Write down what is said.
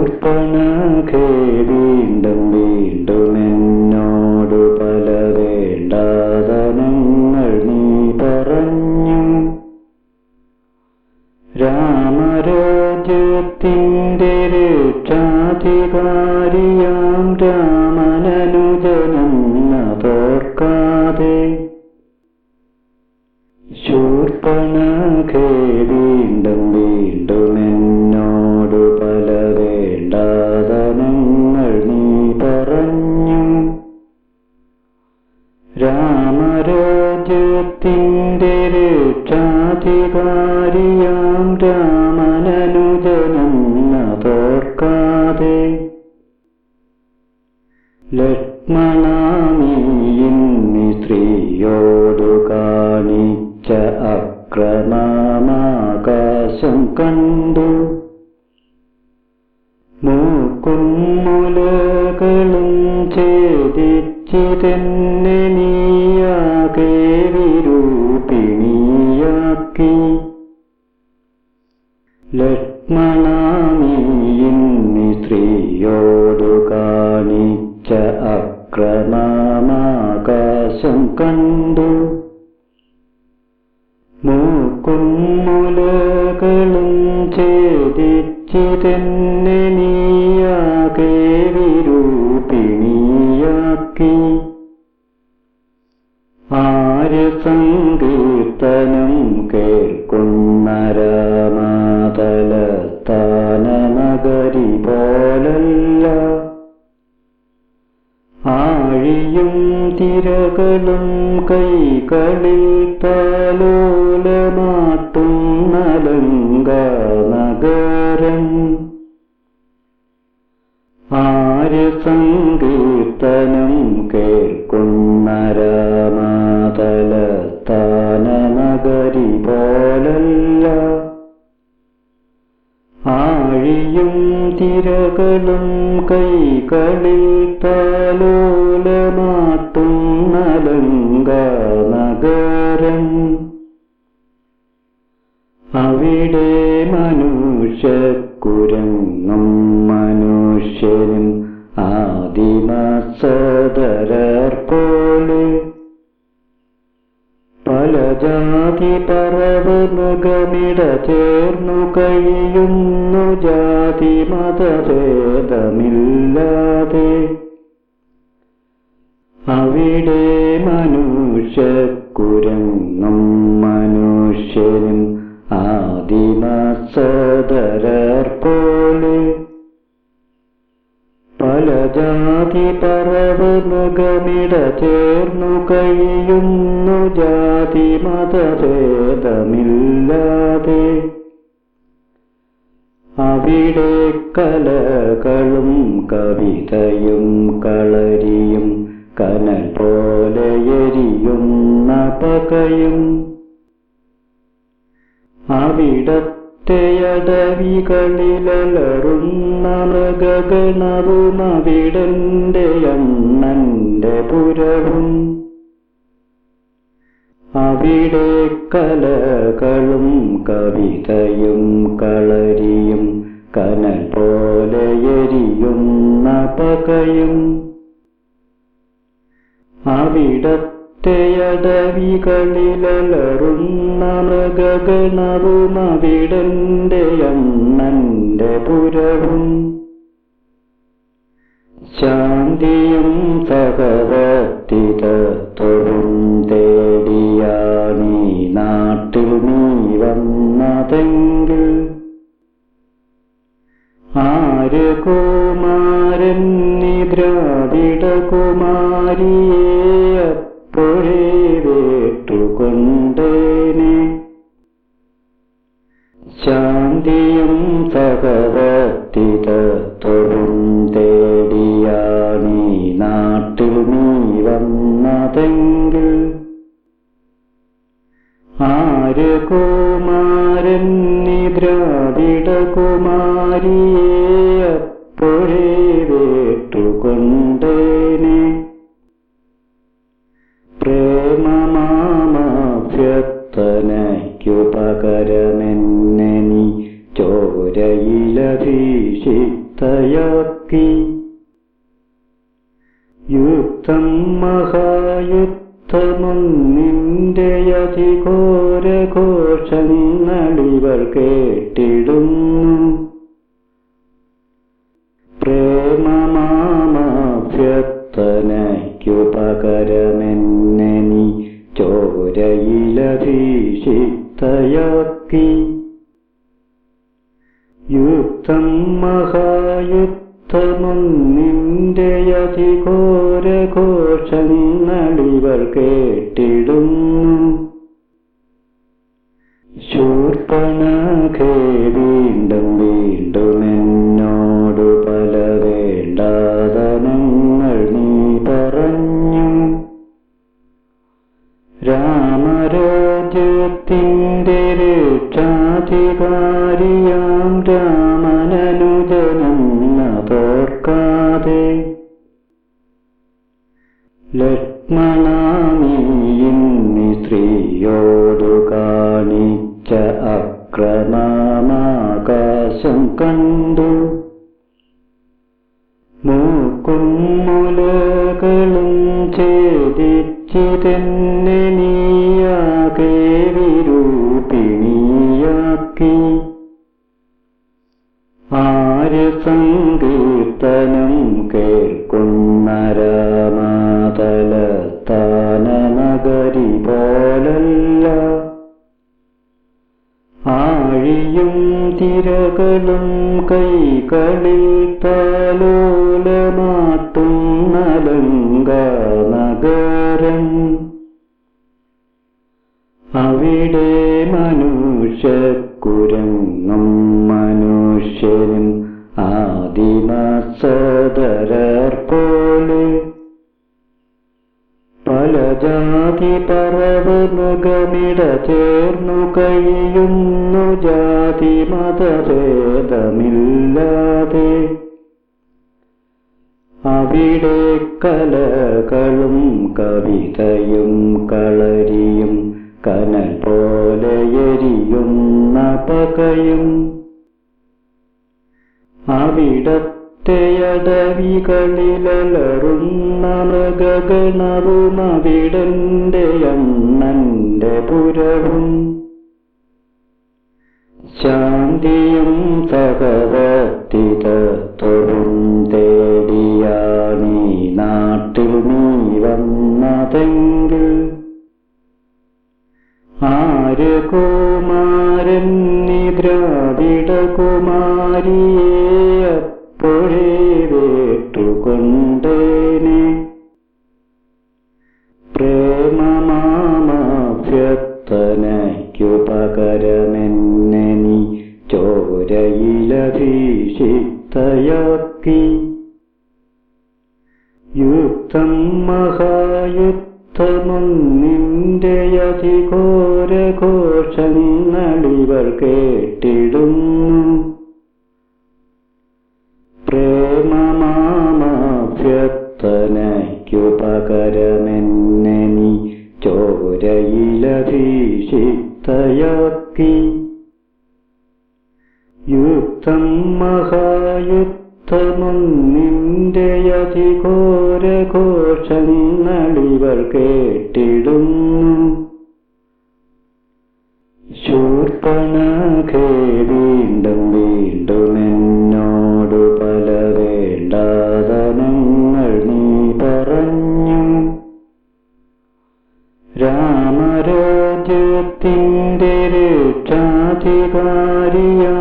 ശൂർപ്പണഖേ വീണ്ടും വീണ്ടും എന്നോട് പല വേണ്ടാതനങ്ങൾ നീ പറഞ്ഞു. രാമരാജ്യത്തിന്റെ രക്ഷാധികാരിയാം രാമനനുജനെന്ന രാമരാജ്യത്തിന്റെ രക്ഷാധികാരിയാം രാമനനുജനം തോർക്കാതെ ലക്ഷ്മണാമീയിന്നി സ്ത്രീയോടു കാണിച്ച അക്രമമാകാശം കണ്ടു. മൂക്കും മുലകളും ഛേദിച്ചിതെന്നെ വിരൂപിണിയാക്കി ലക്ഷ്മണാമീയിന്നി സ്ത്രീയോടു കാണിച്ച അക്രമമാകാശം കണ്ടു. മൂക്കും മുലകളും വിരൂപിണിയാക്കി ആഴിയും തിരകളും കൈകളിൽ താലോലമാട്ടും നലങ്ക നഗരം. ആര്യ സങ്കീർത്തനം കേൾക്കുന്ന രാമാതലസ്ഥാന നഗരി പോലല്ല ആഴിയും തിരകളും കൈകളിൽ താലോലമാട്ടും ജാതി പറവമൃഗമിട ചേർന്നു കഴിയുന്നു ജാതി മതഭേദമില്ലാതെ. അവിടെ മനുഷ്യക്കുരങ്ങും മനുഷ്യനും ആദിമസദരർ ജാതി പരവനുഗമിട ചേർന്നു കഴിയുന്നു ജാതി മതഭേദമില്ലാതെ. അവിടെ കലകളും കവിതയും കളരിയും കനൽ പോലെ എരിയുന്ന പകയും. അവിടത്തെയടവികളിലലറുന്ന മൃഗഗണവും അവിടന്റെ അണ്ണന്റെ പുരവും. അവിടെ കലകളും കവിതയും കളരിയും കനൽ പോലെ എരിയുന്ന പകയും. അവിടത്തെയടവികളിലലറുന്ന മൃഗഗണവും അണ്ണന്റെ പുരവും. ശാന്തിയും സഹവർത്തിതത്വവും തേടിയാണീ നാട്ടിൽ നീ വന്നതെങ്കിൽ. ആര്യകുമാരൻ നിദ്രാവിട കുമാരിയെ ദ്രാവിഡ കുമാരിയെ അപ്പോഴേ വേട്ടുകൊണ്ടേനെ പ്രേമമാമാഭ്യർത്ഥനയ്ക്കു പകരമെന്നെ നീ ചോരയിലഭീഷിച്ച ചിത്തയാക്കി യുക്തം മഹായുക്തമൊന്നിന്റെ അതിഘോരഘോഷങ്ങളിവർ കേട്ടിടുന്നു യുക്തം മഹായുക്തമൊന്നിന്റെ അതിഘോരഘോഷങ്ങളിവർ കേട്ടിടുന്നു ലക്ഷ്മണാമീ സ്ത്രീയോടു കാണിച്ച അക്രമമാകാശം കണ്ടു. മൂക്കും മുലകളും ആഴിയും തിരകളും കൈകളിൽ താലോലമാട്ടും നലങ്ക നഗരം അവിടെ മനുഷ്യക്കുരങ്ങും ആദിമ ആദിമസദരർ മൃഗമിട ചേർന്നു കഴിയുന്നു ജാതി മതഭേദമില്ലാതെ അവിടെ കലകളും കവിതയും കളരിയും കനൽ പോലെ എരിയുന്ന പകയും. അവിടത്തെയടവികളിലറുന്ന മൃഗഗണവും അവിടന്റെ അണ്ണന്റെ പുരവും ശാന്തിയും സഹവർത്തിതത്വവും തേടിയാണീ നാട്ടിൽ നീ വന്നതെങ്കിൽ ആര് കുമാരൻ നിദ്രാവിട കുമാരിയെ ചോരയിലഭീഷിത്തയാക്കി യുക്തം മഹായുക്തമൊന്നിന്റെ അതിഘോരഘോഷങ്ങളിവർ കേട്ടിടുന്നു യുക്തം മഹായുക്തമൊന്നിന്റെ അതിഘോരഘോഷങ്ങളിവർ കേട്ടിടുന്നു. ശൂർപ്പണഖേ വീണ്ടും വീണ്ടും എന്നോടു പല വേണ്ടാതനങ്ങൾ നീ പറഞ്ഞു. രാമരാജ്യത്തിന്റെ രക്ഷാധികാരിയാം